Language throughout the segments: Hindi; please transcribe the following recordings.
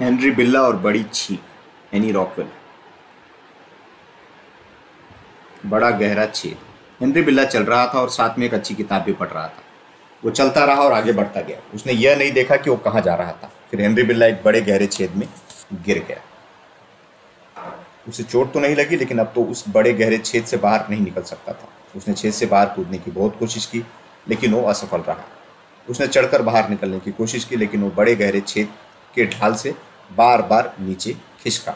हेनरी बिल्ला और बड़ी छींक, एनी रॉकवेल। बड़ा गहरा छेद। हेनरी बिल्ला चल रहा था और साथ में एक अच्छी किताब भी पढ़ रहा था। वो चलता रहा और आगे बढ़ता गया। उसने यह नहीं देखा कि वो कहाँ जा रहा था। फिर हेनरी बिल्ला एक बड़े गहरे छेद में गिर गया। उसे चोट तो नहीं लगी, लेकिन अब तो उस बड़े गहरे छेद से बाहर नहीं निकल सकता था। उसने छेद से बाहर कूदने की बहुत कोशिश की, लेकिन वो असफल रहा। उसने चढ़कर बाहर निकलने की कोशिश की, लेकिन वो बड़े गहरे छेद के ढाल से बार बार नीचे खिसका।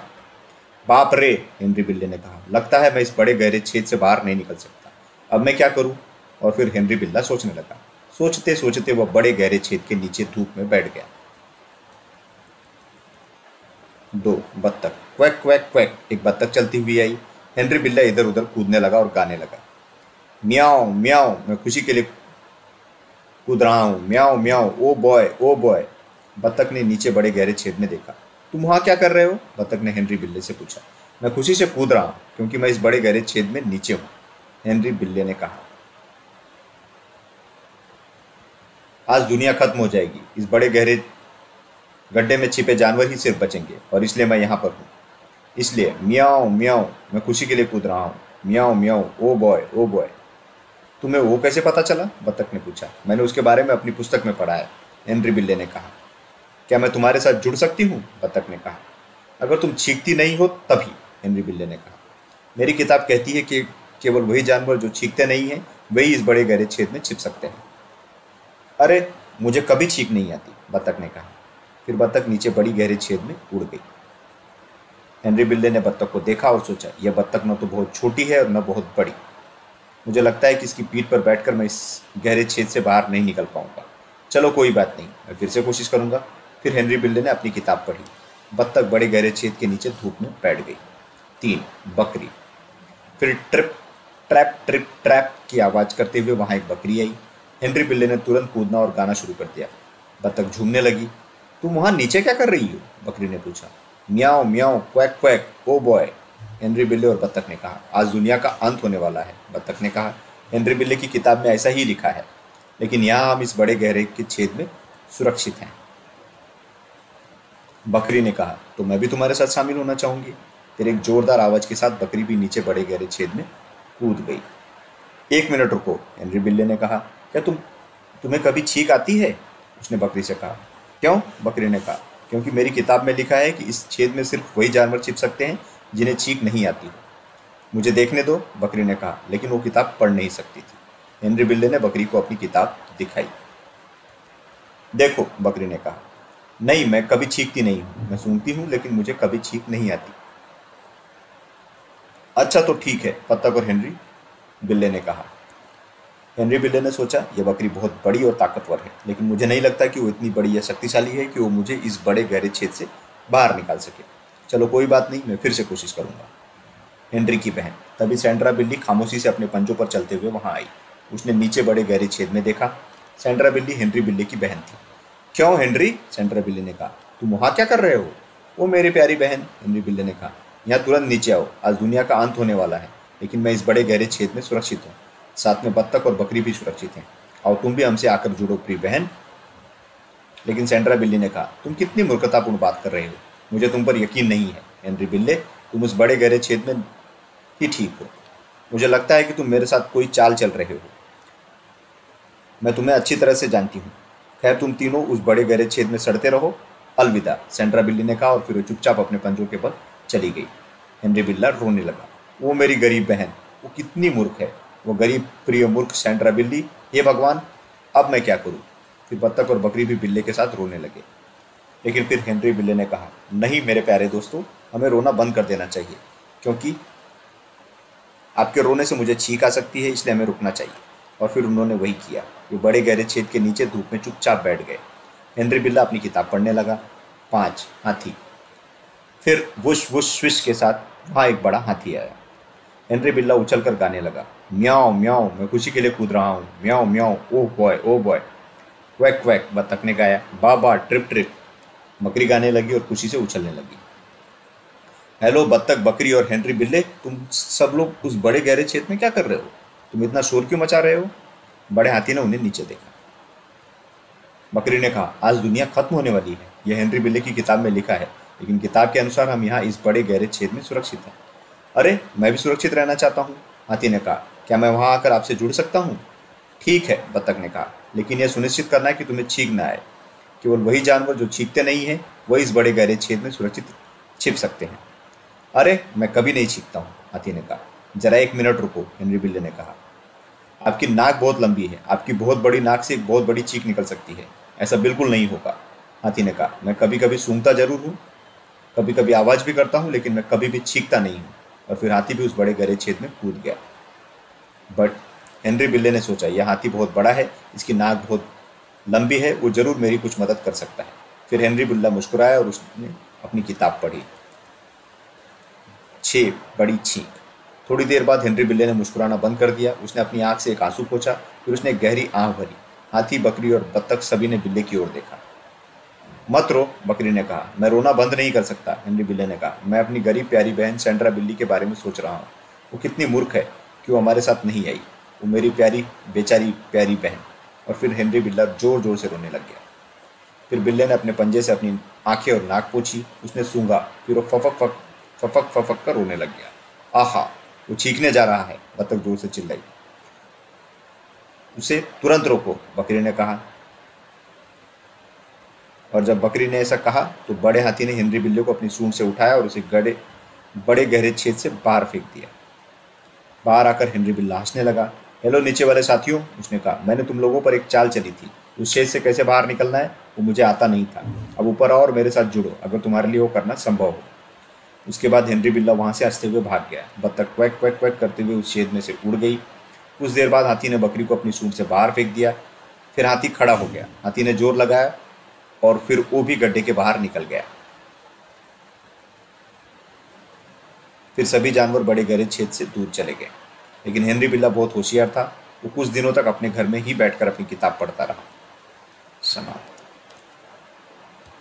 बाप रे, हेनरी बिल्ले ने कहा, लगता है मैं इस बड़े गहरे छेद से बाहर नहीं निकल सकता। अब मैं क्या करूँ? और फिर हेनरी बिल्ला सोचने लगा। सोचते सोचते वह बड़े गहरे छेद के नीचे धूप में बैठ गया। दो, बत्तख। Quack quack quack. एक बत्तख चलती हुई आई। हेनरी बिल्ला इधर उधर कूदने लगा और गाने लगा। म्याओ म्याओ मैं खुशी के लिए कूद रहा हूँ। म्याओ म्याओ ओ बॉय ओ बॉय। बत्तख ने नीचे बड़े गहरे छेद में देखा। तुम वहाँ क्या कर रहे हो? बत्तख ने हेनरी बिल्ले से पूछा। मैं खुशी से कूद रहा हूँ, क्योंकि मैं इस बड़े गहरे छेद में नीचे हूँ, हेनरी बिल्ले ने कहा। आज दुनिया खत्म हो जाएगी। इस बड़े गहरे गड्ढे में छिपे जानवर ही सिर्फ़ बचेंगे, और इसलिए मैं यहाँ पर हूँ। इसलिए मियाओ मियाओ, मैं खुशी के लिए कूद रहा हूँ। मियाओ मियाओ, ओ बॉय ओ बॉय। तुम्हें वो कैसे पता चला? बत्तख ने पूछा। मैंने उसके बारे में अपनी पुस्तक में पढ़ा है बिल्ले ने कहा। क्या मैं तुम्हारे साथ जुड़ सकती हूँ? बत्तख ने कहा। अगर तुम छींकती नहीं हो, तभी हेनरी बिल्ले ने कहा। मेरी किताब कहती है कि केवल वही जानवर जो छींकते नहीं हैं वही इस बड़े गहरे छेद में छिप सकते हैं। अरे, मुझे कभी छींक नहीं आती, बत्तख ने कहा। फिर बत्तख नीचे बड़ी गहरे छेद में उड़ गई। हेनरी बिल्ले ने बत्तख को देखा और सोचा, यह बत्तख न तो बहुत छोटी है और न बहुत बड़ी। मुझे लगता है कि इसकी पीठ पर बैठकर मैं इस गहरे छेद से बाहर नहीं निकल पाऊँगा। चलो, कोई बात नहीं, मैं फिर से कोशिश करूँगा। फिर हेनरी बिल्ले ने अपनी किताब पढ़ी। बत्तख बड़े गहरे छेद के नीचे धूप में बैठ गई। तीन, बकरी। फिर ट्रिप, ट्रैप ट्रिप, ट्रैप की आवाज़ करते हुए वहाँ एक बकरी आई। हेनरी बिल्ले ने तुरंत कूदना और गाना शुरू कर दिया। बत्तख झूमने लगी। तुम वहाँ नीचे क्या कर रही हो? बकरी ने पूछा। Meow meow quack quack, oh boy. Henry बिल्ले और बत्तख ने कहा। आज दुनिया का अंत होने वाला है। बत्तख ने कहा। हेनरी बिल्ले की किताब में ऐसा ही लिखा है। लेकिन यहाँ हम इस बड़े गहरे के छेद में सुरक्षित हैं। बकरी ने कहा तो मैं भी तुम्हारे साथ शामिल होना चाहूँगी। फिर एक जोरदार आवाज़ के साथ बकरी भी नीचे बड़े गहरे छेद में कूद गई। एक मिनट रुको हेनरी बिल्ले ने कहा, क्या तुम, तुम्हें कभी छींक आती है? उसने बकरी से कहा, क्यों? बकरी ने कहा, क्योंकि मेरी किताब में लिखा है कि इस छेद में सिर्फ़ वही जानवर छिप सकते हैं जिन्हें छींक नहीं आती। मुझे देखने दो, बकरी ने कहा, लेकिन वो किताब पढ़ नहीं सकती थी। हेनरी बिल्ले ने बकरी को अपनी किताब दिखाई। देखो, बकरी ने कहा नहीं, मैं कभी छींकती नहीं हूँ। मैं सुनती हूँ, लेकिन मुझे कभी छींक नहीं आती। अच्छा तो ठीक है बत्तख और हेनरी, बिल्ले ने कहा। हेनरी बिल्ले ने सोचा यह बकरी बहुत बड़ी और ताकतवर है, लेकिन मुझे नहीं लगता कि वो इतनी बड़ी या शक्तिशाली है कि वो मुझे इस बड़े गहरे छेद से बाहर निकाल सके। चलो, कोई बात नहीं, मैं फिर से कोशिश करूँगा। हेनरी की बहन, तभी सेंड्रा बिल्ली खामोशी से अपने पंजों पर चलते हुए वहाँ आई। उसने नीचे बड़े गहरे छेद में देखा। सेंड्रा बिल्ली हेनरी बिल्ली की बहन थी। क्यों हेनरी? सेंड्रा बिल्ली ने कहा। तुम वहाँ क्या कर रहे हो? वो मेरी प्यारी बहन, हेनरी बिल्ली ने कहा। यहाँ तुरंत नीचे आओ। आज दुनिया का अंत होने वाला है। लेकिन मैं इस बड़े गहरे छेद में सुरक्षित हूँ। साथ में बत्तख और बकरी भी सुरक्षित हैं। और तुम भी हमसे आकर जुड़ो, प्रिय बहन। लेकिन सेंड्रा बिल्ली ने कहा, तुम कितनी मूर्खतापूर्ण बात कर रहे हो? मुझे तुम पर यकीन नहीं है, हेनरी बिल्ले। तुम उस बड़े गहरे छेद में ही ठीक हो। मुझे लगता है कि तुम मेरे साथ कोई चाल चल रहे हो। मैं तुम्हें अच्छी तरह से जानती हूँ। खैर तुम तीनों, उस बड़े गहरे छेद में सड़ते रहो। अलविदा, सेंड्रा बिल्ली ने कहा और फिर वो चुपचाप अपने पंजों के बल चली गई। हेनरी बिल्ला रोने लगा। वो मेरी गरीब बहन, वो कितनी मूर्ख है। वो गरीब, प्रिय मूर्ख सेंड्रा बिल्ली। हे भगवान, अब मैं क्या करूँ? फिर बत्तख और बकरी भी बिल्ले के साथ रोने लगे। लेकिन फिर हेनरी बिल्ले ने कहा, नहीं मेरे प्यारे दोस्तों, हमें रोना बंद कर देना चाहिए, क्योंकि आपके रोने से मुझे छींक आ सकती है, इसलिए हमें रुकना चाहिए। और फिर उन्होंने वही किया। वो बड़े गहरे छेद के नीचे धूप में चुपचाप बैठ गए। हेनरी बिल्ला अपनी किताब पढ़ने लगा। पाँच हाथी। फिर वुश वुश स्विश के साथ वहाँ एक बड़ा हाथी आया। हेनरी बिल्ला उछल कर गाने लगा। म्याओ म्याओ मैं खुशी के लिए कूद रहा हूँ। Meow meow oh boy oh boy. Quack quack बतख ने गाया। बाबा, ट्रिप ट्रिप। बकरी गाने लगी और खुशी से उछलने लगी। हेलो, बत्तख, बकरी और हेनरी बिल्ले, तुम सब लोग उस बड़े गहरे छेद में क्या कर रहे हो? तुम इतना शोर क्यों मचा रहे हो? बड़े हाथी ने उन्हें नीचे देखा। बकरी ने कहा, आज दुनिया खत्म होने वाली है। यह हेनरी बिल्ले की किताब में लिखा है, लेकिन किताब के अनुसार हम यहाँ इस बड़े गहरे छेद में सुरक्षित हैं। अरे, मैं भी सुरक्षित रहना चाहता हूँ, हाथी ने कहा। क्या मैं वहाँ आकर आपसे जुड़ सकता हूँ? ठीक है, बत्तख ने कहा। लेकिन यह सुनिश्चित करना है कि तुम्हें छींक ना आए। केवल वही जानवर जो छींकते नहीं हैं, वही इस बड़े गहरे छेद में सुरक्षित छिप सकते हैं। अरे, मैं कभी नहीं छींकता हूँ, हाथी ने कहा। जरा एक मिनट रुको, हेनरी बिल्ले ने कहा। आपकी नाक बहुत लंबी है, आपकी बहुत बड़ी नाक से बहुत बड़ी चीख निकल सकती है। ऐसा बिल्कुल नहीं होगा। हाथी ने कहा, मैं कभी कभी सूंघता ज़रूर हूँ कभी कभी आवाज़ भी करता हूँ, लेकिन मैं कभी भी छींकता नहीं हूँ। और फिर हाथी भी उस बड़े गहरे छेद में कूद गया। बट हेनरी बिल्ले ने सोचा, यह हाथी बहुत बड़ा है, इसकी नाक बहुत लंबी है, वो ज़रूर मेरी कुछ मदद कर सकता है। फिर हेनरी बिल्ला मुस्कुराया और उसने अपनी किताब पढ़ी। छे बड़ी छींक थोड़ी देर बाद हेनरी बिल्ले ने मुस्कुराना बंद कर दिया। उसने अपनी आँख से एक आँसू पोछा, फिर उसने गहरी आँख भरी, हाथी, बकरी और बत्तख सभी ने बिल्ले की ओर देखा। मत रो, बकरी ने कहा। मैं रोना बंद नहीं कर सकता, हेनरी बिल्ले ने कहा। मैं अपनी गरीब प्यारी बहन सेंड्रा बिल्ली के बारे में सोच रहा हूँ। वो कितनी मूर्ख है कि वो हमारे साथ नहीं आई? वो मेरी प्यारी, बेचारी, प्यारी बहन। और फिर हेनरी बिल्ला ज़ोर ज़ोर से रोने लग गया। फिर बिल्ले ने अपने पंजे से अपनी आँखें और नाक पोछी। उसने सूंघा, फिर वो फफक फक फफक फफक कर रोने लग गया। आहा! वो चीखने जा रहा है बतख ज़ोर से चिल्लाई। उसे तुरंत रोको, बकरी ने कहा। और जब बकरी ने ऐसा कहा तो बड़े हाथी ने हेनरी बिल्ली को अपनी सूंड से उठाया और उसे गड़े, बड़े गहरे छेद से बाहर फेंक दिया। बाहर आकर हेनरी बिल्ला हंसने लगा। हेलो, नीचे वाले साथियों, उसने कहा। मैंने तुम लोगों पर एक चाल चली थी। उस छेद से कैसे बाहर निकलना है, वो मुझे आता नहीं था। अब ऊपर आओ और मेरे साथ जुड़ो। अगर तुम्हारे लिए वो करना संभव हो। उसके बाद हेनरी बिल्ला वहाँ से हँसते हुए भाग गया। बत्तख क्वैक क्वैक क्वैक करते हुए उस छेद में से उड़ गई। कुछ देर बाद हाथी ने बकरी को अपनी सूट से बाहर फेंक दिया। फिर हाथी खड़ा हो गया। हाथी ने ज़ोर लगाया और फिर वो भी गड्ढे के बाहर निकल गया। फिर सभी जानवर बड़े गहरे छेद से दूर चले गए। लेकिन हेनरी बिल्ला बहुत होशियार था। वो कुछ दिनों तक अपने घर में ही बैठकर अपनी किताब पढ़ता रहा। समाप्त।